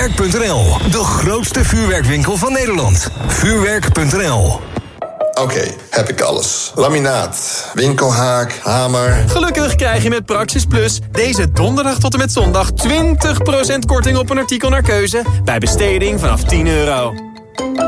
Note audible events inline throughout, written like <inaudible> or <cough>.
Vuurwerk.nl, de grootste vuurwerkwinkel van Nederland. Vuurwerk.nl. Oké, heb ik alles. Laminaat, winkelhaak, hamer. Gelukkig krijg je met Praxis Plus deze donderdag tot en met zondag 20% korting op een artikel naar keuze bij besteding vanaf 10 euro.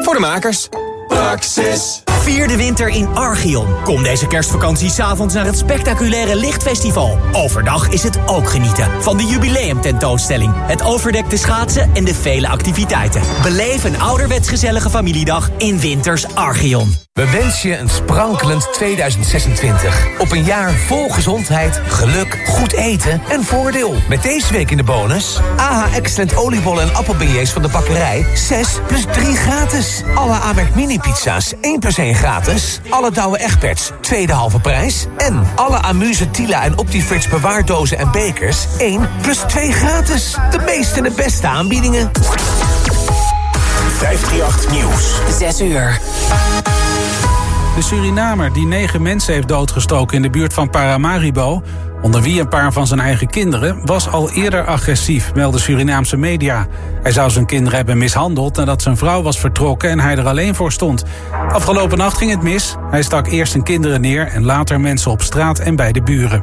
Voor de makers. Praxis. Vier de winter in Archeon. Kom deze kerstvakantie s'avonds naar het spectaculaire Lichtfestival. Overdag is het ook genieten van de jubileumtentoonstelling, het overdekte schaatsen en de vele activiteiten. Beleef een ouderwets gezellige familiedag in Winters Archeon. We wensen je een sprankelend 2026. Op een jaar vol gezondheid, geluk, goed eten en voordeel. Met deze week in de bonus... AH Excellent oliebollen en appelbeignets van de bakkerij... 6 plus 3 gratis. Alle Amerk mini pizza's 1 plus 1 gratis. Alle Douwe Egberts, tweede halve prijs. En alle Amuse Tila en Optifrits bewaardozen en bekers... 1 plus 2 gratis. De meeste en de beste aanbiedingen. 538 Nieuws. 6 uur. De Surinamer die negen mensen heeft doodgestoken in de buurt van Paramaribo... onder wie een paar van zijn eigen kinderen... was al eerder agressief, melden Surinaamse media. Hij zou zijn kinderen hebben mishandeld nadat zijn vrouw was vertrokken... en hij er alleen voor stond. Afgelopen nacht ging het mis. Hij stak eerst zijn kinderen neer en later mensen op straat en bij de buren.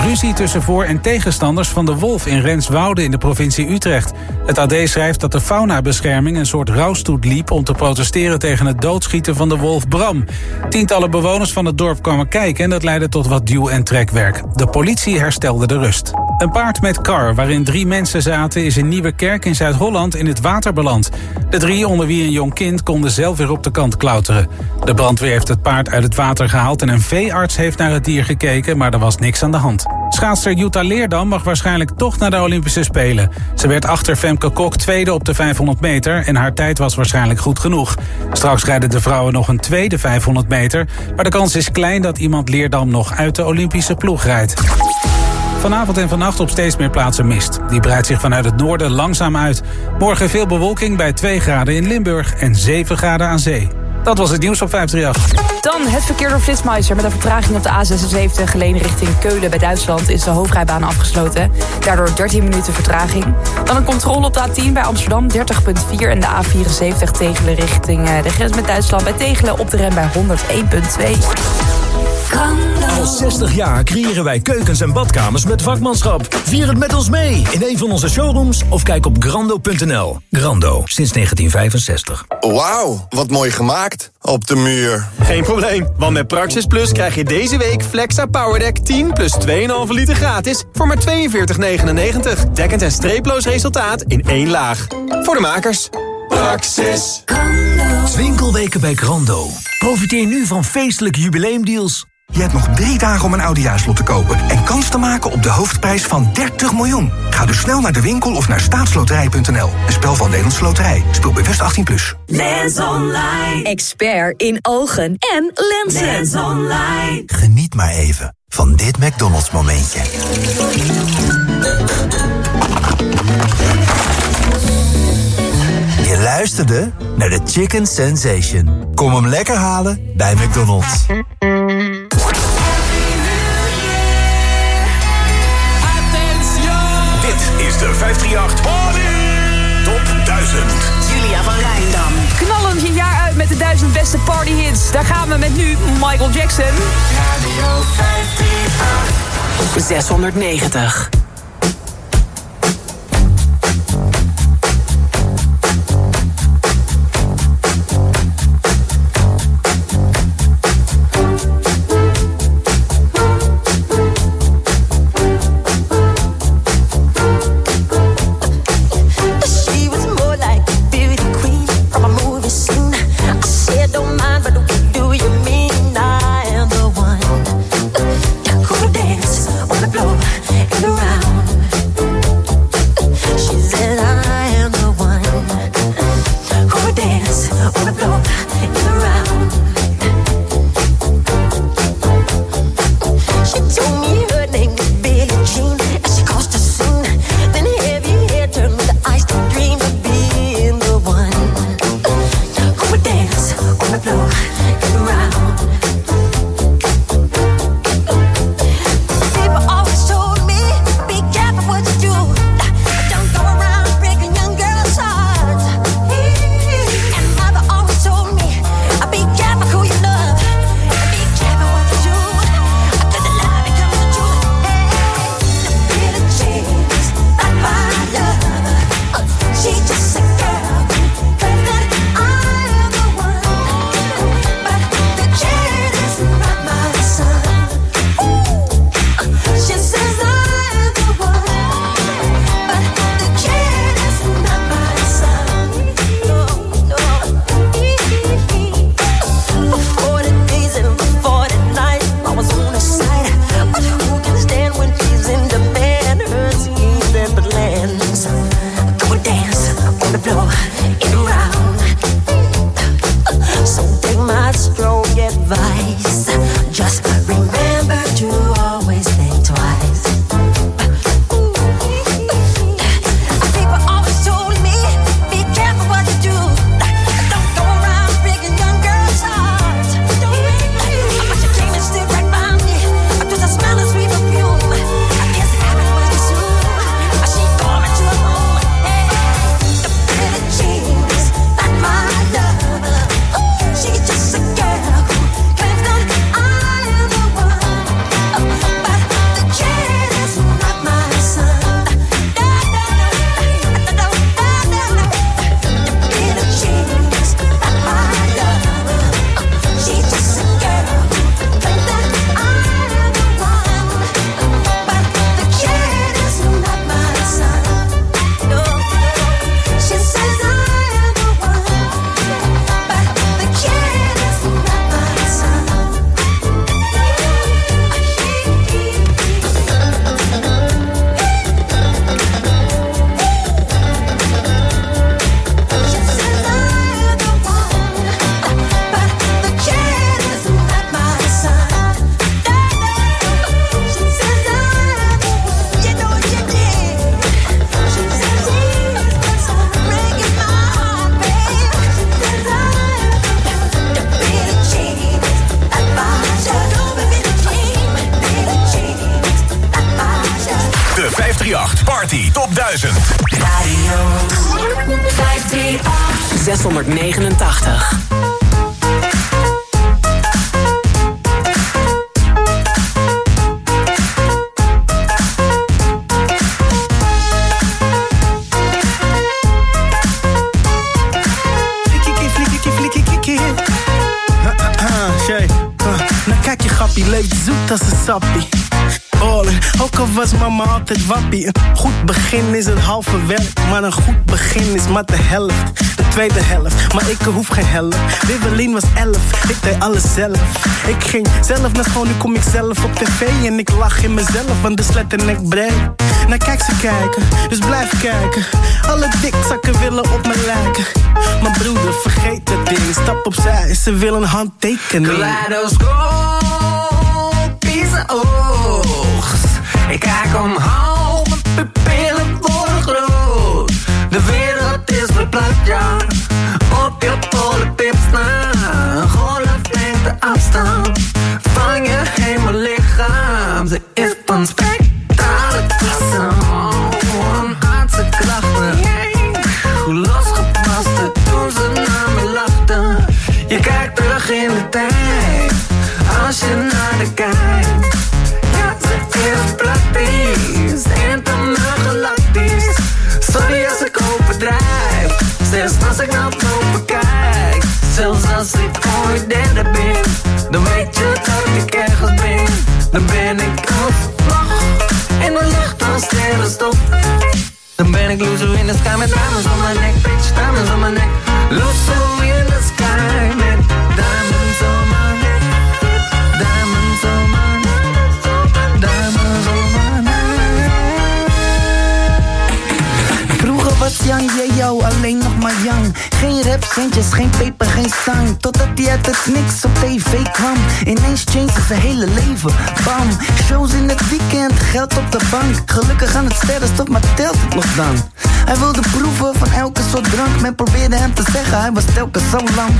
Ruzie tussen voor- en tegenstanders van de wolf in Renswoude in de provincie Utrecht. Het AD schrijft dat de faunabescherming een soort rouwstoet liep... om te protesteren tegen het doodschieten van de wolf Bram. Tientallen bewoners van het dorp kwamen kijken... en dat leidde tot wat duw- en trekwerk. De politie herstelde de rust. Een paard met kar waarin drie mensen zaten... is in Nieuwekerk in Zuid-Holland in het water beland. De drie, onder wie een jong kind, konden zelf weer op de kant klauteren. De brandweer heeft het paard uit het water gehaald... en een veearts heeft naar het dier gekeken, maar er was niks aan de hand. Schaatster Jutta Leerdam mag waarschijnlijk toch naar de Olympische Spelen. Ze werd achter Femke Kok tweede op de 500 meter... en haar tijd was waarschijnlijk goed genoeg. Straks rijden de vrouwen nog een tweede 500 meter... maar de kans is klein dat iemand Leerdam nog uit de Olympische ploeg rijdt. Vanavond en vannacht op steeds meer plaatsen mist. Die breidt zich vanuit het noorden langzaam uit. Morgen veel bewolking bij 2 graden in Limburg en 7 graden aan zee. Dat was het nieuws op 538. Dan het verkeer door Flitsmeister. Met een vertraging op de A76 geleen richting Keulen bij Duitsland... is de hoofdrijbaan afgesloten. Daardoor 13 minuten vertraging. Dan een controle op de A10 bij Amsterdam 30.4... en de A74 Tegelen richting de grens met Duitsland... bij Tegelen op de rem bij 101.2. Al 60 jaar creëren wij keukens en badkamers met vakmanschap. Vier het met ons mee in een van onze showrooms of kijk op grando.nl. Grando, sinds 1965. Wauw, wat mooi gemaakt. Op de muur. Geen probleem, want met Praxis Plus krijg je deze week Flexa PowerDeck 10 plus 2,5 liter gratis... voor maar 42,99. Dekkend en streeploos resultaat in één laag. Voor de makers. Praxis. Winkelweken bij Grando. Profiteer nu van feestelijke jubileumdeals. Je hebt nog drie dagen om een Audiaslot te kopen... en kans te maken op de hoofdprijs van 30 miljoen. Ga dus snel naar de winkel of naar staatsloterij.nl. Een spel van Nederlandse Loterij. Speel bewust 18+. Plus. Lens Online. Expert in ogen en lenzen. Lens Online. Geniet maar even van dit McDonald's momentje. Je luisterde naar de Chicken Sensation. Kom hem lekker halen bij McDonald's. 538 Top 1000. Julia van Rijndam. Knallend je jaar uit met de 1000 beste partyhits. Daar gaan we met nu Michael Jackson. Radio 538. 690. 689. Shay, uh, nou kijk je grappie, leeft zoet als een sappie. Ook al was mama altijd wappie. Een goed begin is het halve werk, maar een goed begin is maar de helft. De tweede helft, maar ik hoef geen helft. Wibbelin was elf, ik deed alles zelf. Ik ging zelf naar school, nu kom ik zelf op tv. En ik lach in mezelf, want de slet en ik breed. Nou kijk ze kijken, dus blijf kijken. Alle dikzakken willen op me lijken. Mijn broeder, vergeet het ding, stap opzij, ze willen een handtekening. Kaleidoscopische oogst. Ik kijk omhoog, ja. Op je polenpips na. Golflengte afstand van je hemellichaam. Ze is van spectrale Loser in the sky met diamonds on my neck, bitch, diamonds on my neck. Loser Jan, jij jou alleen nog maar Jan. Geen rap, centjes, geen peper, geen stang. Totdat hij uit het niks op tv kwam. Ineens changed zijn hele leven. Bam, shows in het weekend, geld op de bank. Gelukkig aan het sterrenstof, maar telt het nog dan? Hij wilde proeven van elke soort drank. Men probeerde hem te zeggen, hij was telkens zo lang.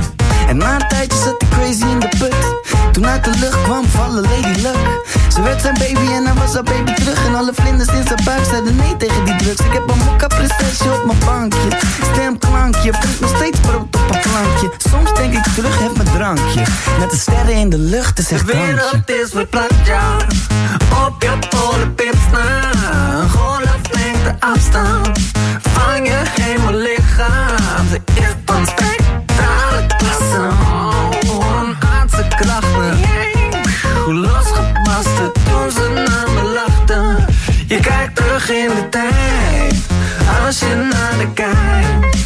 En na een tijdje zat hij crazy in de put. Toen uit de lucht kwam vallen Lady Luck. Ze werd zijn baby en hij was haar baby terug. En alle vlinders in zijn buik zeiden nee tegen die drugs. Ik heb een mokka prinsesje op mijn bankje. Stemklankje, brengt nog steeds brood op een plankje. Soms denk ik terug, heb mijn drankje. Met de sterren in de lucht, is echt De drankje. wereld is verplaatst, ja. Op je polenpips na. Golflengte afstand van je hemellichaam. Ze is van spectrale in de tijd. Als je naar de kijkt.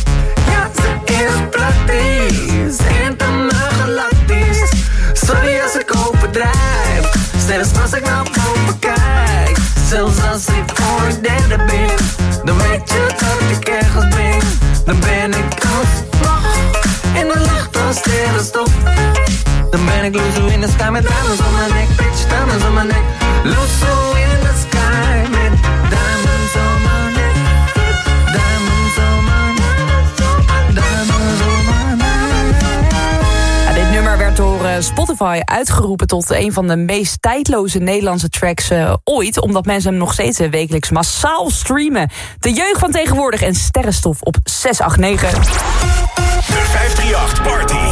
Ja, ze is praktisch. Intergalactisch. Sorry als ik overdrijf. Zelfs als ik naar boven kijk. Zelfs als ik ooit derde ben. Dan weet je dat ik ergens ben. Dan ben ik als vlag. In de lucht als sterrenstof. Dan ben ik loser in the sky met diamonds on my neck. Bitch, diamonds on my neck. Loser Spotify uitgeroepen tot een van de meest tijdloze Nederlandse tracks eh, ooit. Omdat mensen hem nog steeds eh, wekelijks massaal streamen. De jeugd van tegenwoordig en sterrenstof op 689. De 538 Party.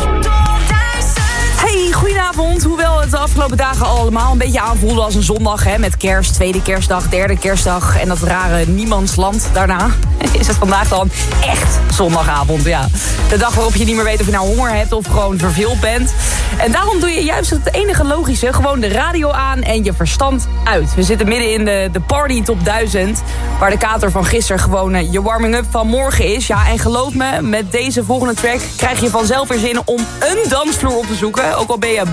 Hoewel het de afgelopen dagen allemaal een beetje aanvoelde als een zondag... Hè, met kerst, tweede kerstdag, derde kerstdag... en dat rare niemandsland daarna... <laughs> is het vandaag dan echt zondagavond, ja. De dag waarop je niet meer weet of je nou honger hebt... of gewoon verveeld bent. En daarom doe je juist het enige logische... gewoon de radio aan en je verstand uit. We zitten midden in de, de party top 1000... waar de kater van gisteren gewoon eh, je warming-up van morgen is. Ja, en geloof me, met deze volgende track... krijg je vanzelf weer zin om een dansvloer op te zoeken... Ook al ben je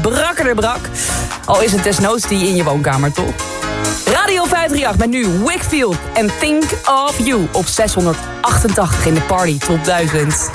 brak. Al is het desnoods die in je woonkamer, toch? Radio 538 met nu Wickfield en Think of You op 688 in de party top 1000.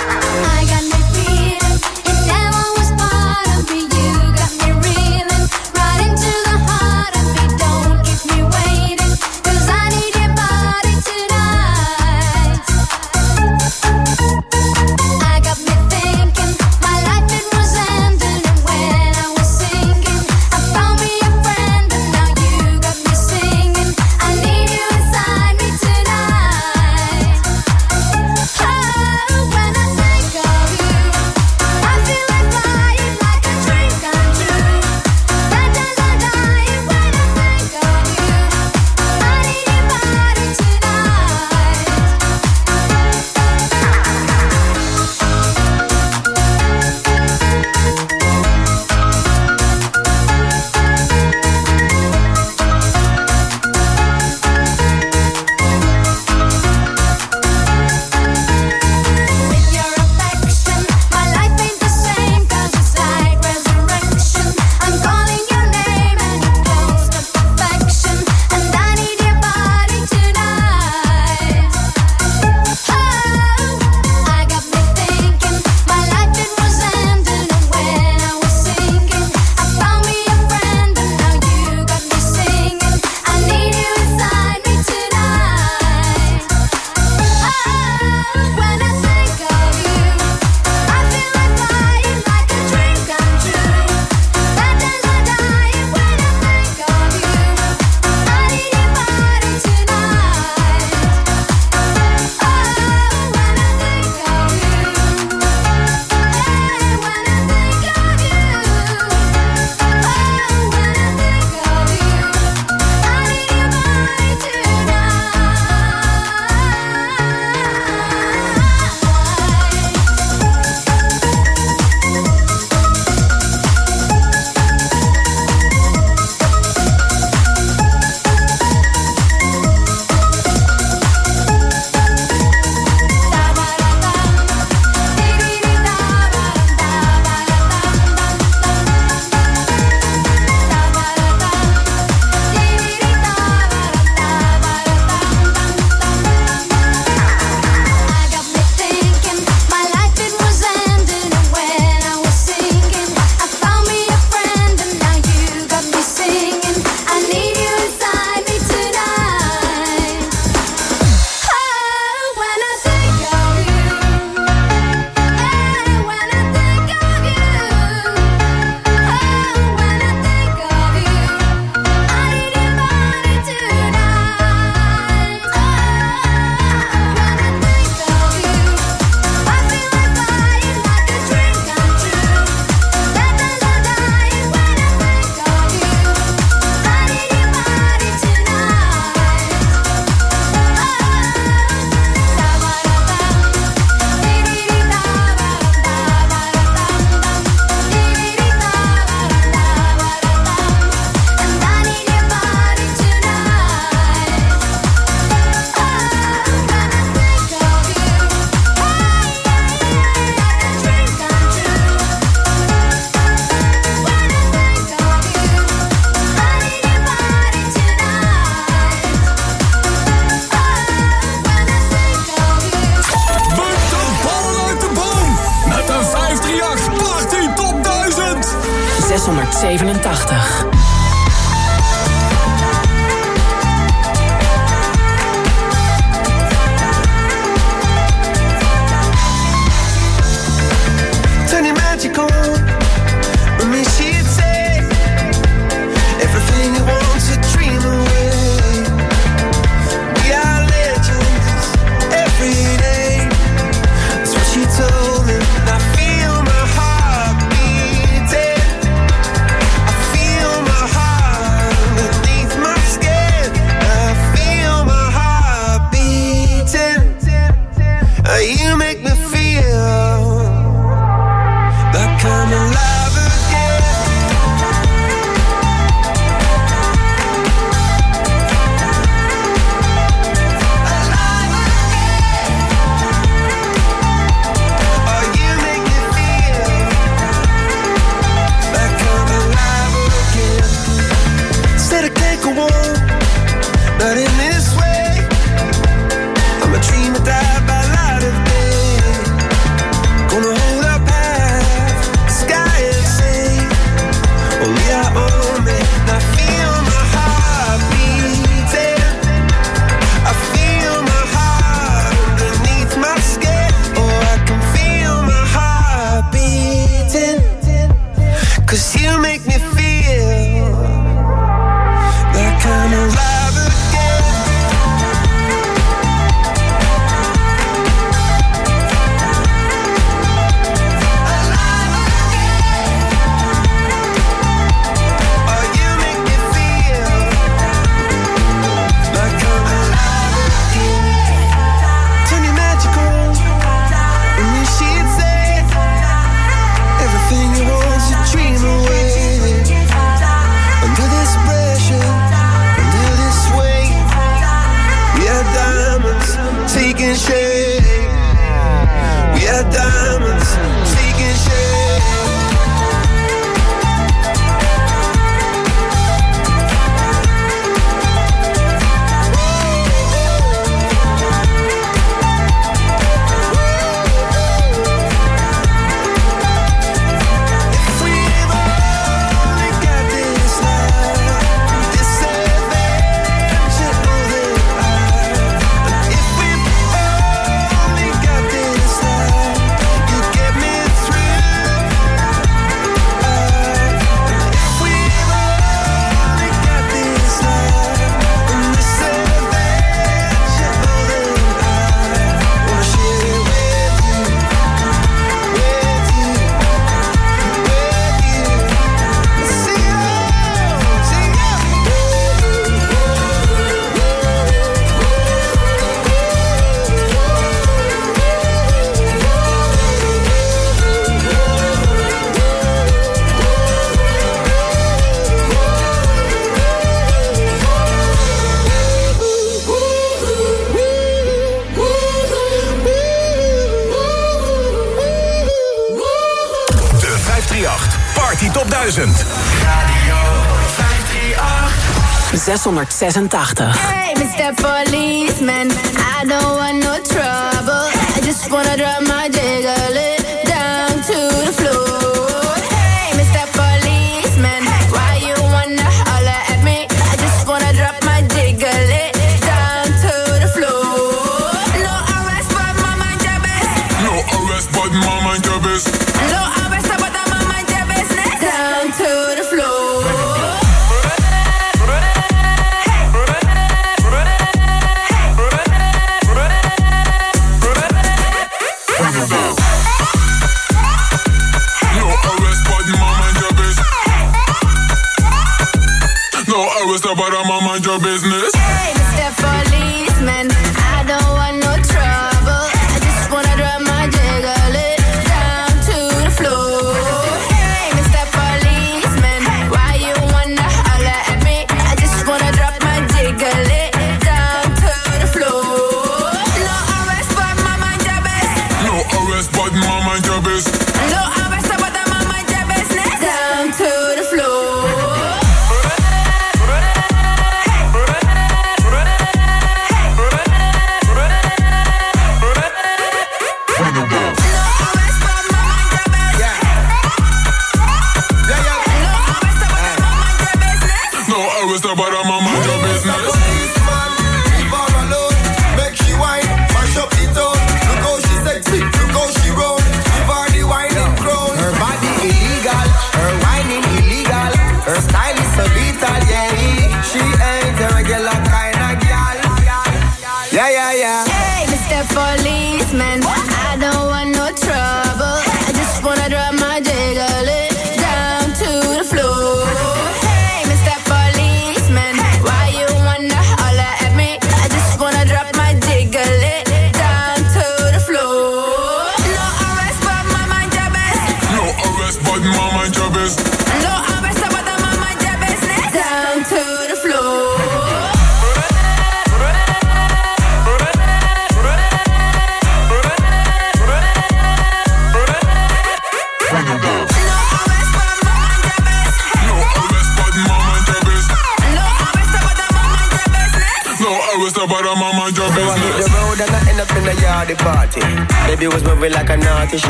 686. Hey, Mr. Policeman,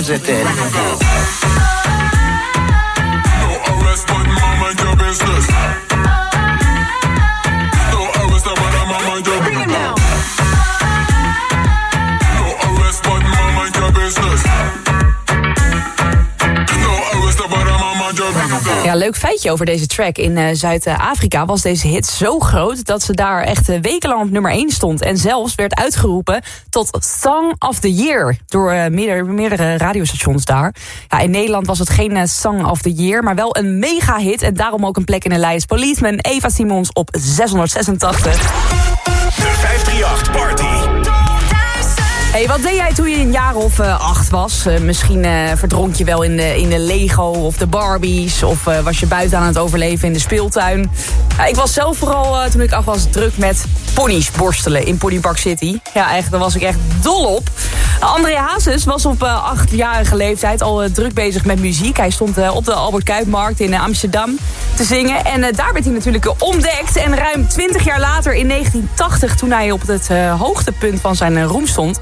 pues de. Ja, leuk feitje over deze track. In eh, Zuid-Afrika was deze hit zo groot dat ze daar echt eh, wekenlang op nummer 1 stond. En zelfs werd uitgeroepen tot Song of the Year door eh, meerdere, radiostations daar. Ja, in Nederland was het geen Song of the Year, maar wel een mega hit. En daarom ook een plek in de lijst. Policeman Eva Simons op 686. De 538 Party. Hey, wat deed jij toen je een jaar of eh, acht was? Eh, misschien eh, verdronk je wel in de, in de Lego of de Barbies... of was je buiten aan het overleven in de speeltuin. Ik was zelf vooral, toen ik acht was, druk met ponies borstelen in Ponypark City. Ja, echt, daar was ik echt dol op. André Hazes was op achtjarige leeftijd al druk bezig met muziek. Hij stond op de Albert Kuipmarkt in Amsterdam te zingen. En daar werd hij natuurlijk ontdekt. En ruim 20 jaar later, in 1980, toen hij op het hoogtepunt van zijn roem stond...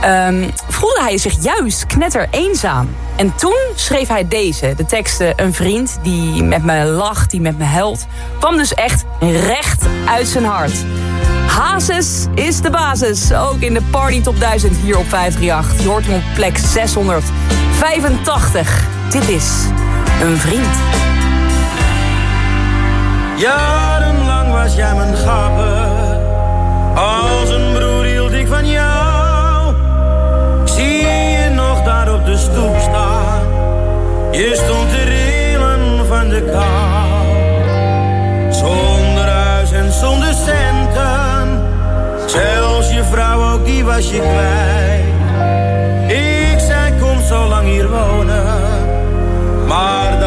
ehm, voelde hij zich juist knetter eenzaam. En toen schreef hij deze, de teksten... Een vriend die met me lacht, die met me huilt... kwam dus echt recht uit zijn hart. Hazes is de basis, ook in de Party Top 1000 hier op 538. Je hoort hem op plek 685. Dit is een vriend. Jarenlang was jij mijn gapper. Als een Je stond te rillen van de kou. Zonder huis en zonder centen. Zelfs je vrouw ook, die was je kwijt. Ik zei, kom zo lang hier wonen. Maar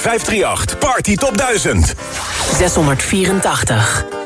538 Party Top 1000. 684.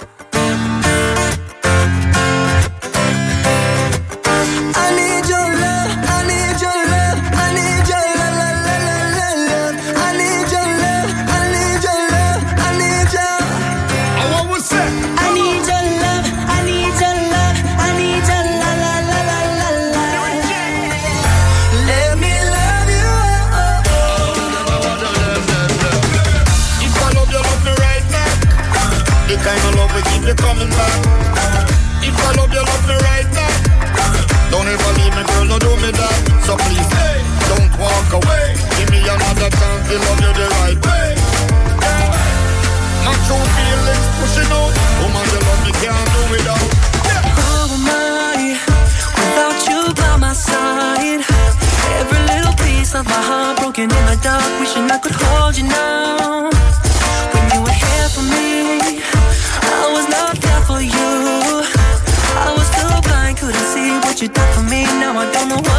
You coming back. Uh, if I love you, love me right now. Uh, don't ever leave me, girl, no do me that. So please, hey, don't walk away. Give me another chance to love you the right way. Not true feelings pushing out. Woman, you love me, can't do without. Who am I without you by my side? Every little piece of my heart broken in the dark, wishing I could hold you now. You done for me. Now I don't know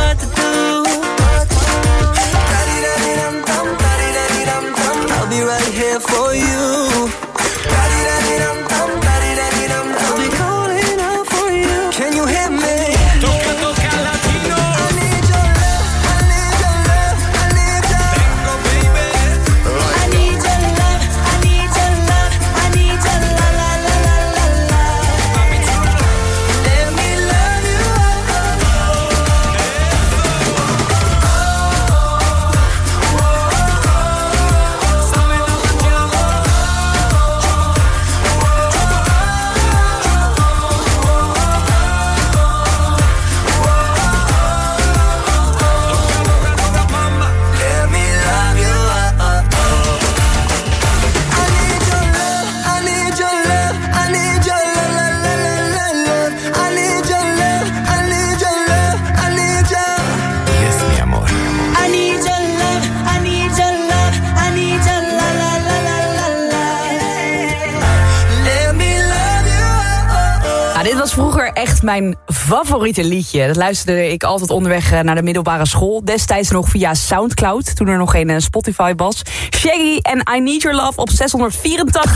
mijn favoriete liedje. Dat luisterde ik altijd onderweg eh, naar de middelbare school. Destijds nog via Soundcloud, toen er nog geen eh, Spotify was. Shaggy en I Need Your Love op 684.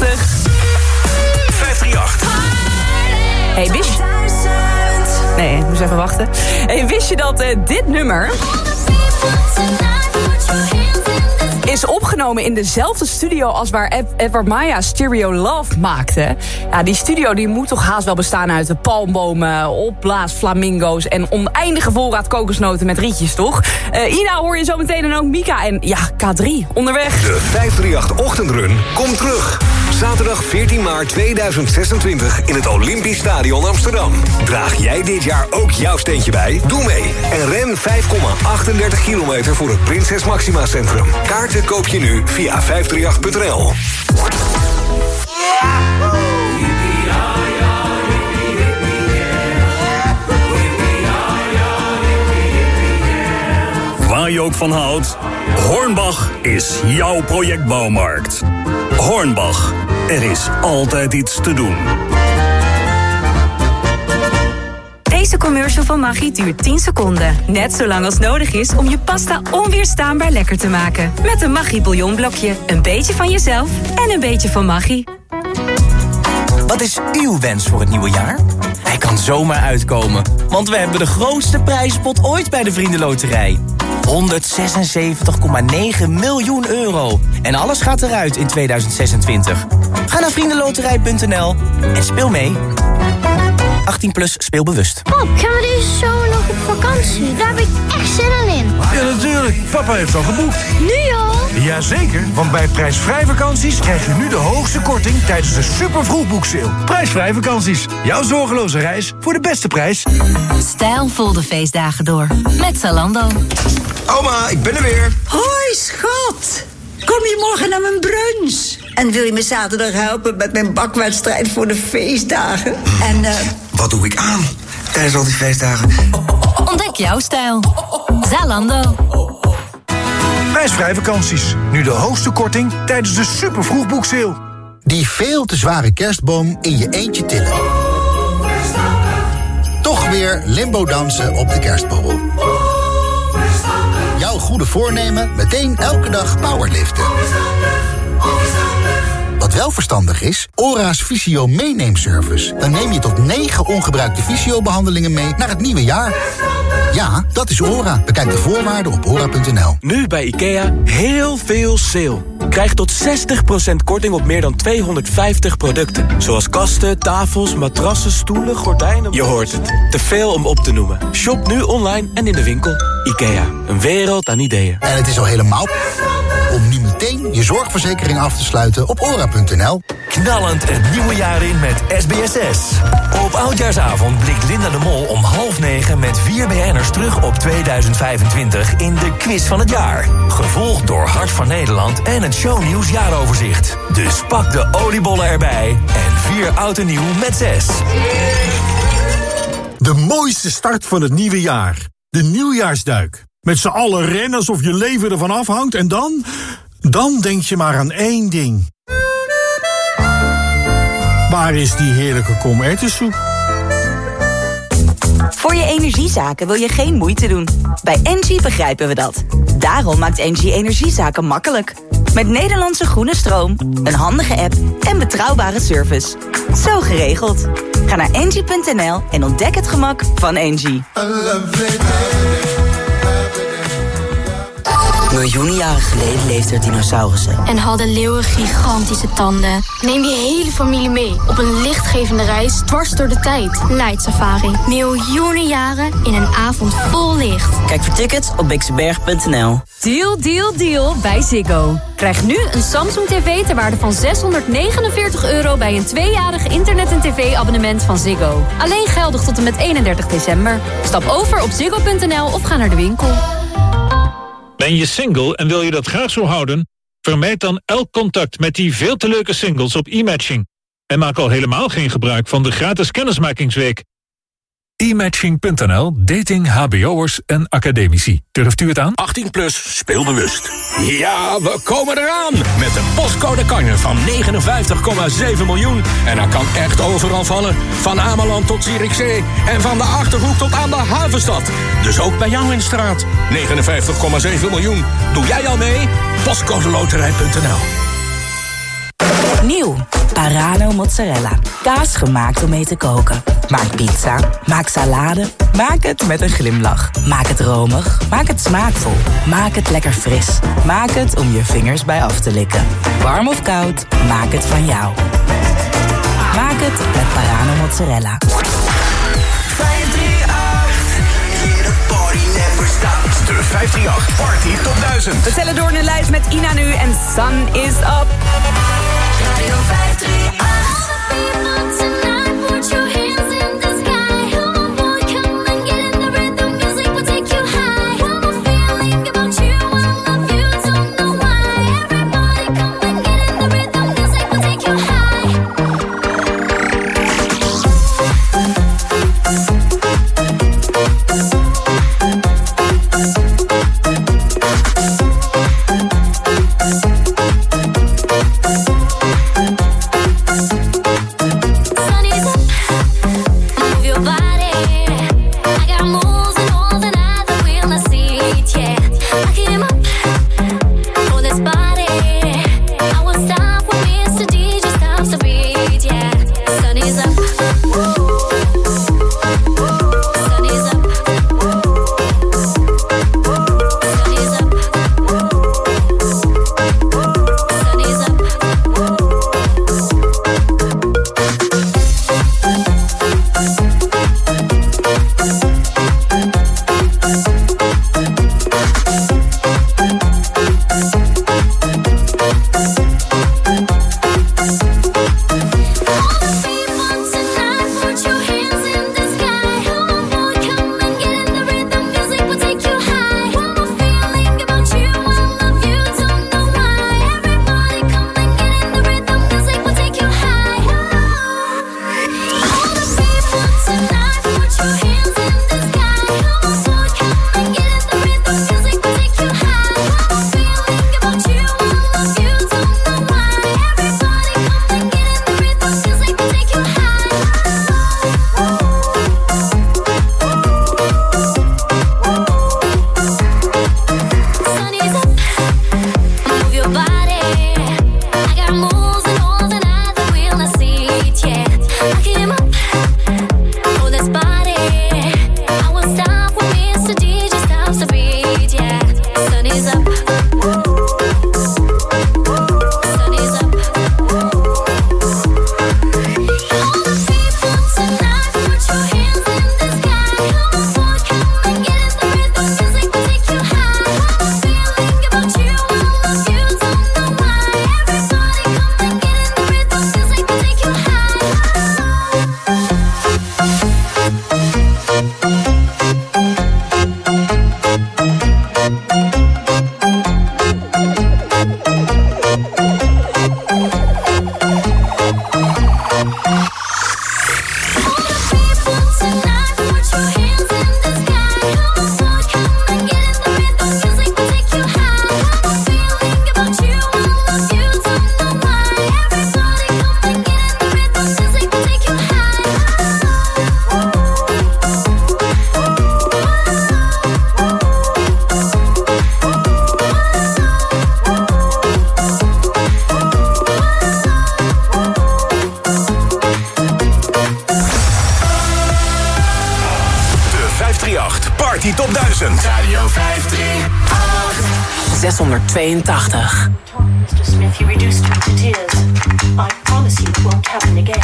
538. Hey, wist je... Nee, ik moest even wachten. Hey, wist je dat eh, dit nummer... is opgenomen in dezelfde studio als waar Ed- Edward Maya Stereo Love maakte. Ja, die studio die moet toch haast wel bestaan uit de palmbomen, opblaas, flamingo's en oneindige voorraad kokosnoten met rietjes, toch? Eh, Ina hoor je zo meteen en ook Mika en ja, K3 onderweg. De 538 Ochtendrun komt terug. Zaterdag 14 maart 2026 in het Olympisch Stadion Amsterdam. Draag jij dit jaar ook jouw steentje bij? Doe mee en ren 5,38 kilometer voor het Prinses Maxima Centrum. Kaarten koop je nu via 538.nl. Waar je ook van houdt, Hornbach is jouw projectbouwmarkt. Hornbach, er is altijd iets te doen. Deze commercial van Maggi duurt 10 seconden. Net zo lang als nodig is om je pasta onweerstaanbaar lekker te maken. Met een Maggi bouillonblokje. Een beetje van jezelf en een beetje van Maggi. Wat is uw wens voor het nieuwe jaar? Hij kan zomaar uitkomen, want we hebben de grootste prijzenpot ooit bij de Vriendenloterij. 176,9 miljoen euro. En alles gaat eruit in 2026. Ga naar vriendenloterij.nl en speel mee. 18 plus speelbewust. Pap, gaan we deze zomer nog op vakantie? Daar heb ik echt zin in. Ja, natuurlijk. Papa heeft al geboekt. Nu al? Jazeker, want bij prijsvrij vakanties krijg je nu de hoogste korting tijdens de super vroegboekseil. Prijsvrij vakanties. Jouw zorgeloze reis voor de beste prijs. Stijlvol de feestdagen door. Met Zalando. Oma, ik ben er weer. Hoi, schat. Kom je morgen naar mijn brunch? En wil je me zaterdag helpen met mijn bakwedstrijd voor de feestdagen? En eh, Wat doe ik aan tijdens al die feestdagen? Ontdek jouw stijl. Zalando. Prijsvrij vakanties. Nu de hoogste korting tijdens de super vroegboekseil. Die veel te zware kerstboom in je eentje tillen. Toch weer limbo dansen op de kerstborrel. Goede voornemen meteen elke dag powerliften. Wat wel verstandig is, ORA's Visio meeneemservice. Dan neem je tot 9 ongebruikte visio-behandelingen mee naar het nieuwe jaar. Ja, dat is ORA. Bekijk de voorwaarden op ora.nl. Nu bij IKEA heel veel sale. Krijg tot 60% korting op meer dan 250 producten. Zoals kasten, tafels, matrassen, stoelen, gordijnen... Je hoort het. Te veel om op te noemen. Shop nu online en in de winkel. IKEA. Een wereld aan ideeën. En het is al helemaal om nu meteen je zorgverzekering af te sluiten op ora.nl. Knallend het nieuwe jaar in met SBSS. Op Oudjaarsavond blikt Linda de Mol om half negen met vier BN'ers terug op 2025 in de quiz van het jaar. Gevolgd door Hart van Nederland en het shownieuws jaaroverzicht. Dus pak de oliebollen erbij en vier oud en nieuw met zes. De mooiste start van het nieuwe jaar. De nieuwjaarsduik. Met z'n allen rennen alsof je leven ervan afhangt en dan... Dan denk je maar aan één ding. Waar is die heerlijke komertensoep? Voor je energiezaken wil je geen moeite doen. Bij Engie begrijpen we dat. Daarom maakt Engie energiezaken makkelijk. Met Nederlandse groene stroom, een handige app en betrouwbare service. Zo geregeld. Ga naar engie.nl en ontdek het gemak van Engie. Miljoenen jaren geleden leefden er dinosaurussen. En hadden leeuwen gigantische tanden. Neem je hele familie mee op een lichtgevende reis dwars door de tijd. Light Safari. Miljoenen jaren in een avond vol licht. Kijk voor tickets op bixenberg.nl. Deal, deal, deal bij Ziggo. Krijg nu een Samsung TV ter waarde van 649 euro... bij een tweejarig internet- en tv-abonnement van Ziggo. Alleen geldig tot en met 31 december. Stap over op ziggo.nl of ga naar de winkel. Ben je single en wil je dat graag zo houden? Vermijd dan elk contact met die veel te leuke singles op e-matching. En maak al helemaal geen gebruik van de gratis kennismakingsweek. E-matching.nl, dating hbo'ers en academici. Durft u het aan? 18 plus, speel bewust. Ja, we komen eraan met de postcode kanjer van 59,7 miljoen. En dat kan echt overal vallen. Van Ameland tot Zierikzee en van de Achterhoek tot aan de Havenstad. Dus ook bij jou in de straat. 59,7 miljoen. Doe jij al mee? Postcodeloterij.nl Nieuw, Parano mozzarella. Kaas gemaakt om mee te koken. Maak pizza, maak salade, maak het met een glimlach. Maak het romig, maak het smaakvol. Maak het lekker fris. Maak het om je vingers bij af te likken. Warm of koud, maak het van jou. Maak het met Parano mozzarella. 538. De 538 Party Top 1000. We tellen door een lijst met Ina nu en Sun is Up. Radio 538. 682. Mr. Smith, you reduced me to tears. I promise you it won't happen again.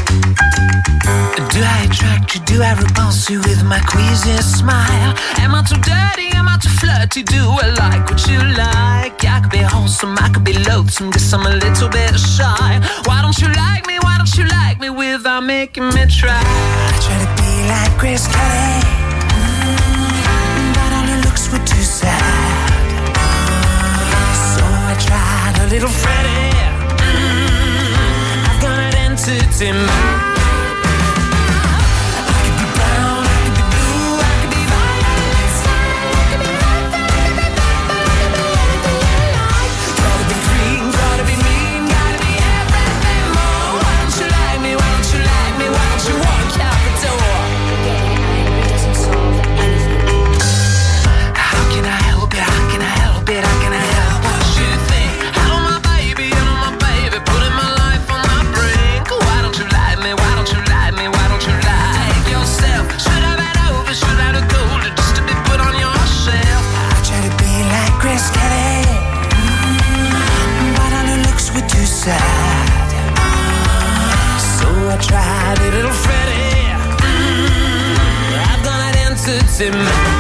Do I attract you? Do I repulse you with my queasy smile? Am I too dirty? Am I too flirty? Do I like what you like? I could be wholesome, I could be loathsome, guess I'm a little bit shy. Why don't you like me? Why don't you like me without making me try? I try to be like Chris Kelly, little Freddie. Mm, I've got an entity mind. Tried a little Freddie. Mm, I've done it entity man. brown,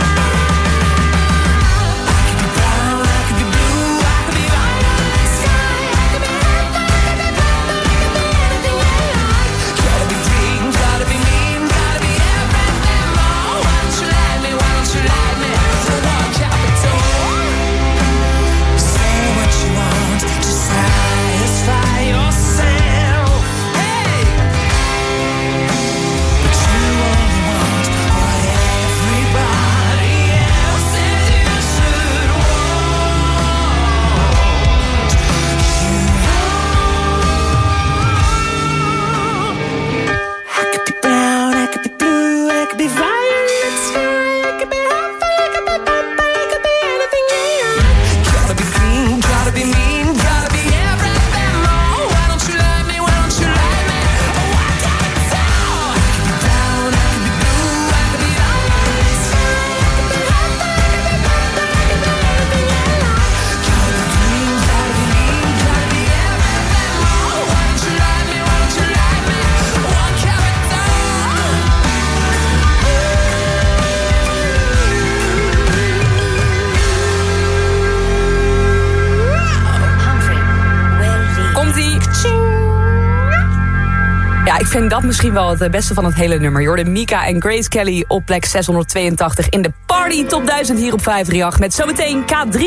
misschien wel het beste van het hele nummer. Jorden Mika en Grace Kelly op plek 682 in de Party Top 1000 hier op 538. Met zometeen K3.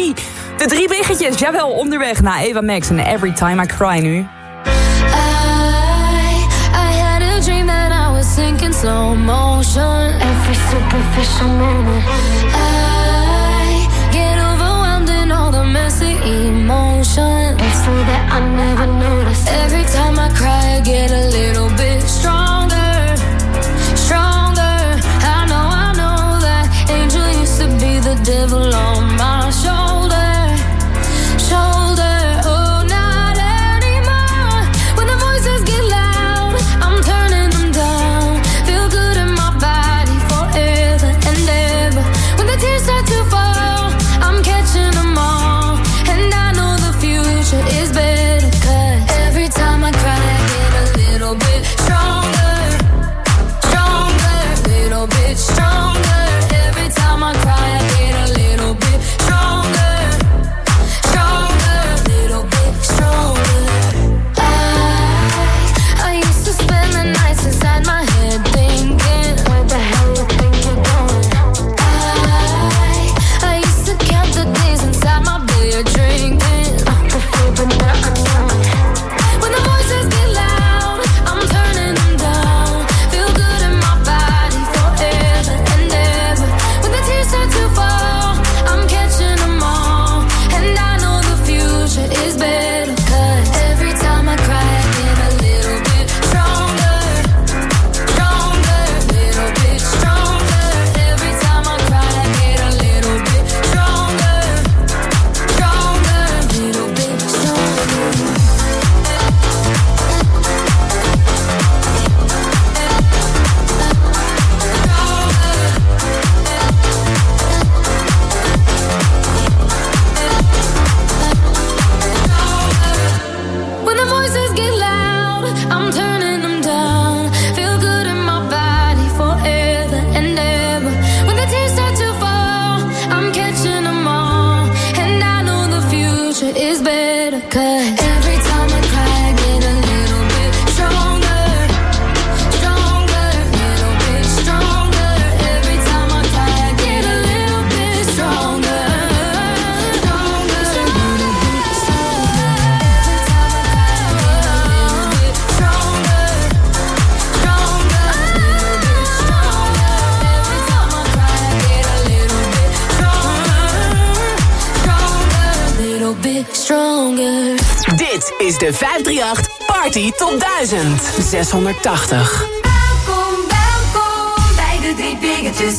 De drie biggetjes, jawel, onderweg naar Eva Max en Every Time I Cry nu. I, I had a dream that I was sinking slow motion. Every superficial moment. I get overwhelmed in all the messy emotions. So that I never notice. Every time I cry, I get a little de 538 Party Top 1000. 680. Welkom, welkom bij de drie biggetjes.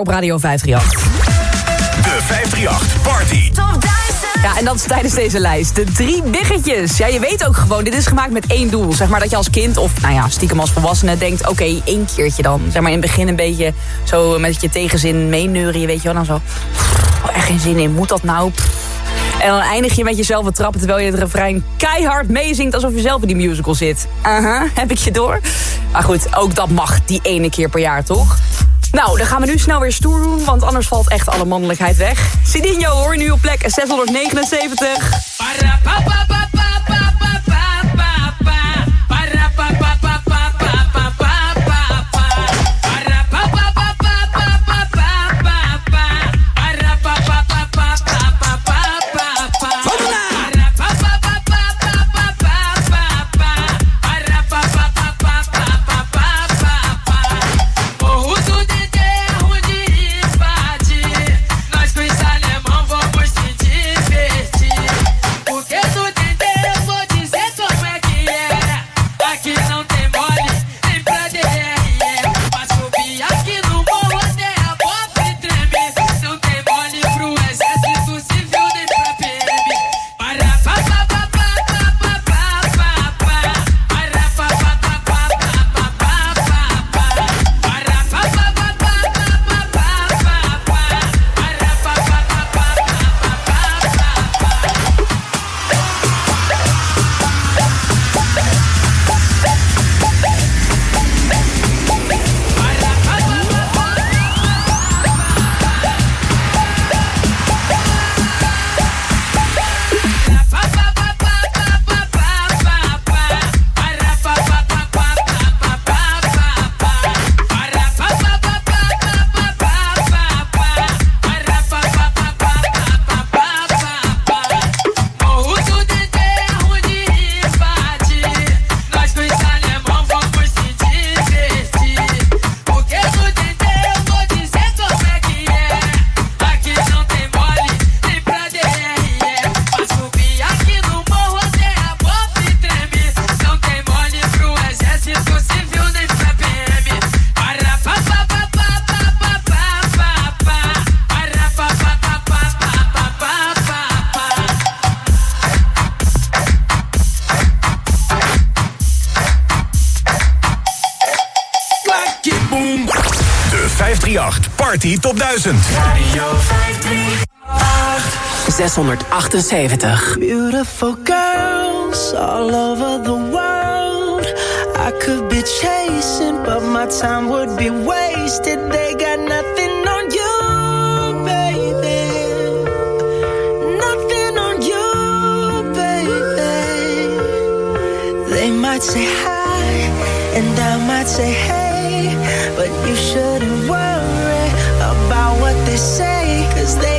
Op Radio 538. De 538 Party. Top 1000. Ja, en dat is tijdens deze lijst. De drie biggetjes. Ja, je weet ook gewoon, dit is gemaakt met één doel. Zeg maar dat je als kind of, nou ja, stiekem als volwassene denkt... oké, één keertje dan. Zeg maar in het begin een beetje zo met je tegenzin meeneuren. Weet je wel, dan zo... oh, echt geen zin in, moet dat nou? En dan eindig je met jezelf het trappen... terwijl je het refrein keihard meezingt... alsof je zelf in die musical zit. Aha, heb ik je door? Maar goed, ook dat mag die ene keer per jaar, toch? Nou, dan gaan we nu snel weer stoer doen, want anders valt echt alle mannelijkheid weg. Sidinho hoor nu op plek 679. Party Top 1000. Radio 538. 678. Beautiful girls all over the world. I could be chasing, but my time would be wasted. They got nothing on you, baby. Nothing on you, baby. They might say hi, and I might say hey, but you shouldn't they say, cause they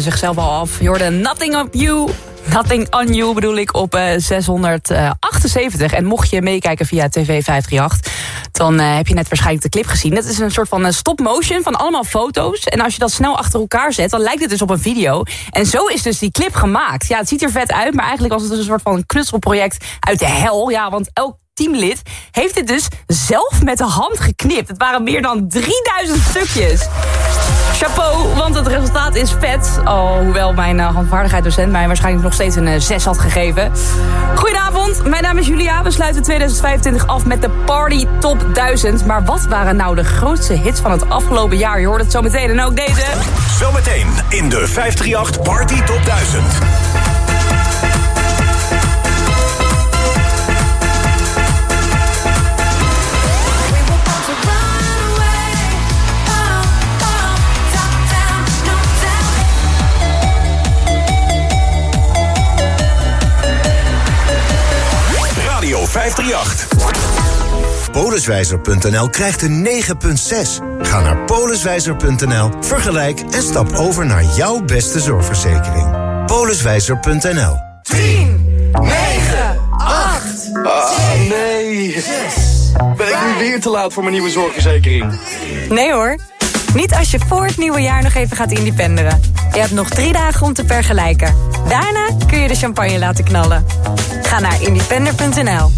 zichzelf al af. Hoorde Nothing on You. Nothing on You bedoel ik op eh, 678. En mocht je meekijken via TV 538... dan eh, heb je net waarschijnlijk de clip gezien. Dat is een soort van eh, stop-motion van allemaal foto's. En als je dat snel achter elkaar zet, dan lijkt het dus op een video. En zo is dus die clip gemaakt. Ja, het ziet er vet uit, maar eigenlijk was het dus een soort van knutselproject uit de hel. Ja, want elk teamlid heeft dit dus zelf met de hand geknipt. Het waren meer dan 3000 stukjes. Chapeau, want het resultaat is vet. Oh, hoewel mijn uh, mij waarschijnlijk nog steeds een uh, 6 had gegeven. Goedenavond, mijn naam is Julia. We sluiten 2025 af met de Party Top 1000. Maar wat waren nou de grootste hits van het afgelopen jaar? Je hoort het zo meteen en ook deze. Zometeen in de 538 Party Top 1000. Radio 538. Poliswijzer.nl krijgt een 9,6. Ga naar poliswijzer.nl, vergelijk en stap over naar jouw beste zorgverzekering. Poliswijzer.nl 10, 9, 8, Ah, nee. Ben ik nu weer te laat voor mijn nieuwe zorgverzekering? Nee hoor. Niet als je voor het nieuwe jaar nog even gaat independeren. Je hebt nog drie dagen om te vergelijken. Daarna kun je de champagne laten knallen. Ga naar independer.nl.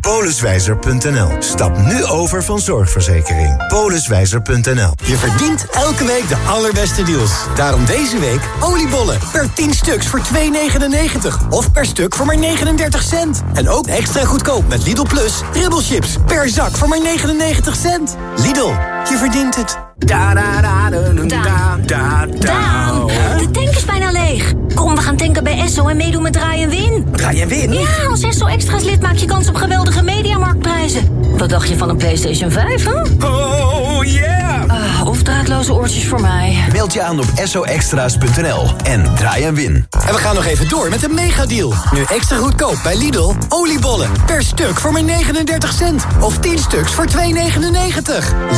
Poliswijzer.nl. Stap nu over van zorgverzekering. Poliswijzer.nl. Je verdient elke week de allerbeste deals. Daarom deze week oliebollen per 10 stuks voor 2,99. Of per stuk voor maar 39 cent. En ook extra goedkoop met Lidl Plus chips per zak voor maar 99 cent. Lidl, je verdient het. Da, da, da, da, da, da, Daan, de tank is bijna leeg. Kom, we gaan tanken bij Esso en meedoen met Draai en Win. Draai en Win? Ja, als Esso Extra's lid maak je kans op geweldige mediamarktprijzen. Wat dacht je van een PlayStation 5, hè? Oh, yeah! Ah, of draadloze oortjes voor mij. Meld je aan op soextra's.nl en draai en win. En we gaan nog even door met een megadeal. Nu extra goedkoop bij Lidl. Oliebollen per stuk voor maar 39 cent. Of 10 stuks voor 2,99.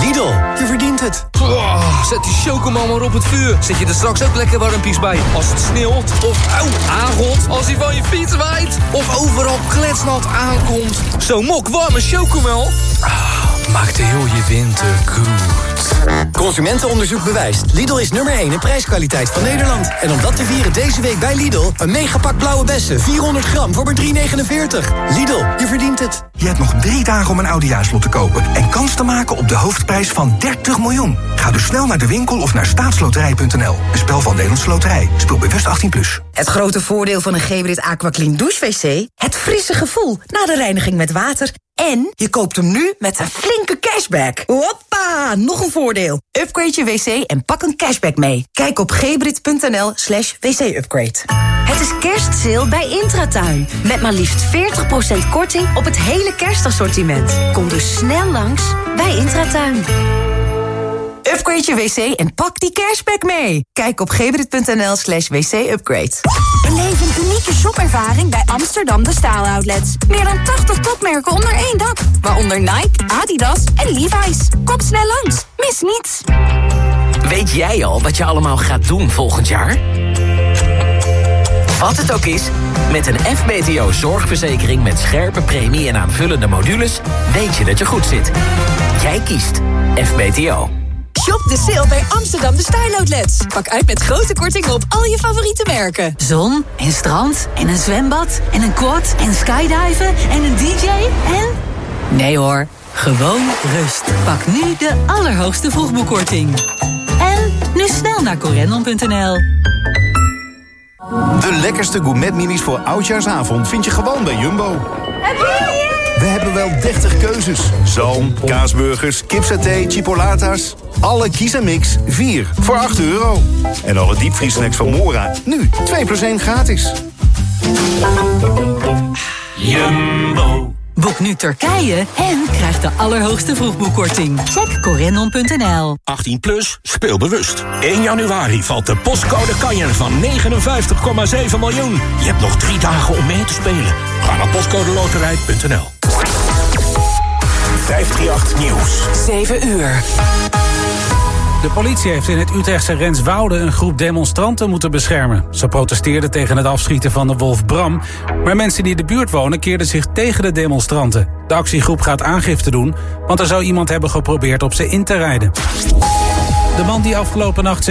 Lidl, je verdient het. Oh, zet die chocomel maar op het vuur. Zet je er straks ook lekker warmpies bij. Als het sneeuwt of auw, aangot. Als hij van je fiets waait. Of overal kletsnat aankomt. Zo'n mok warme chocomel. Ah, maakt heel je winter goed. Consumentenonderzoek bewijst. Lidl is nummer 1 in prijskwaliteit van Nederland. En om dat te vieren deze week bij Lidl... een megapak blauwe bessen, 400 gram voor maar 3,49. Lidl, je verdient het. Je hebt nog drie dagen om een oudejaarslot te kopen... en kans te maken op de hoofdprijs van 30 miljoen. Ga dus snel naar de winkel of naar staatsloterij.nl. Een spel van Nederlandse Loterij. Speel bewust 18+. Plus. Het grote voordeel van een Gebrit Aquaclean douche-wc... het frisse gevoel na de reiniging met water... en je koopt hem nu met een flinke cashback. Hoppa, nog een voordeel. Upgrade je wc en pak een cashback mee. Kijk op gebrit.nl slash wc-upgrade. Het is kerstsale bij Intratuin. Met maar liefst 40% korting op het hele kerstassortiment. Kom dus snel langs bij Intratuin. Upgrade je wc en pak die cashback mee. Kijk op gebrit.nl slash wc-upgrade. Beleef een unieke shopervaring bij Amsterdam De Staal Outlets. Meer dan 80 topmerken onder één dak. Waaronder Nike, Adidas en Levi's. Kom snel langs. Mis niets. Weet jij al wat je allemaal gaat doen volgend jaar? Wat het ook is, met een FBTO zorgverzekering met scherpe premie en aanvullende modules... weet je dat je goed zit. Jij kiest FBTO. Shop de sale bij Amsterdam De Style Outlets. Pak uit met grote kortingen op al je favoriete merken. Zon en strand en een zwembad en een quad en skydiven en een dj en... Nee hoor, gewoon rust. Pak nu de allerhoogste vroegboekkorting. En nu snel naar corendon.nl. De lekkerste gourmet-minis voor Oudjaarsavond vind je gewoon bij Jumbo. We hebben wel 30 keuzes. Zalm, kaasburgers, kipsaté, chipolatas. Alle kies en mix 4 voor 8 euro. En alle diepvriesnacks van Mora nu 2 plus 1 gratis. Jumbo. Boek nu Turkije en krijg de allerhoogste vroegboekkorting. Check corendon.nl. 18 plus, speel bewust. 1 januari valt de postcode kanjer van 59,7 miljoen. Je hebt nog drie dagen om mee te spelen. Ga naar postcodeloterij.nl 538 Nieuws. 7 uur. De politie heeft in het Utrechtse Renswoude een groep demonstranten moeten beschermen. Ze protesteerden tegen het afschieten van de wolf Bram. Maar mensen die in de buurt wonen keerden zich tegen de demonstranten. De actiegroep gaat aangifte doen, want er zou iemand hebben geprobeerd op ze in te rijden. De man die afgelopen nacht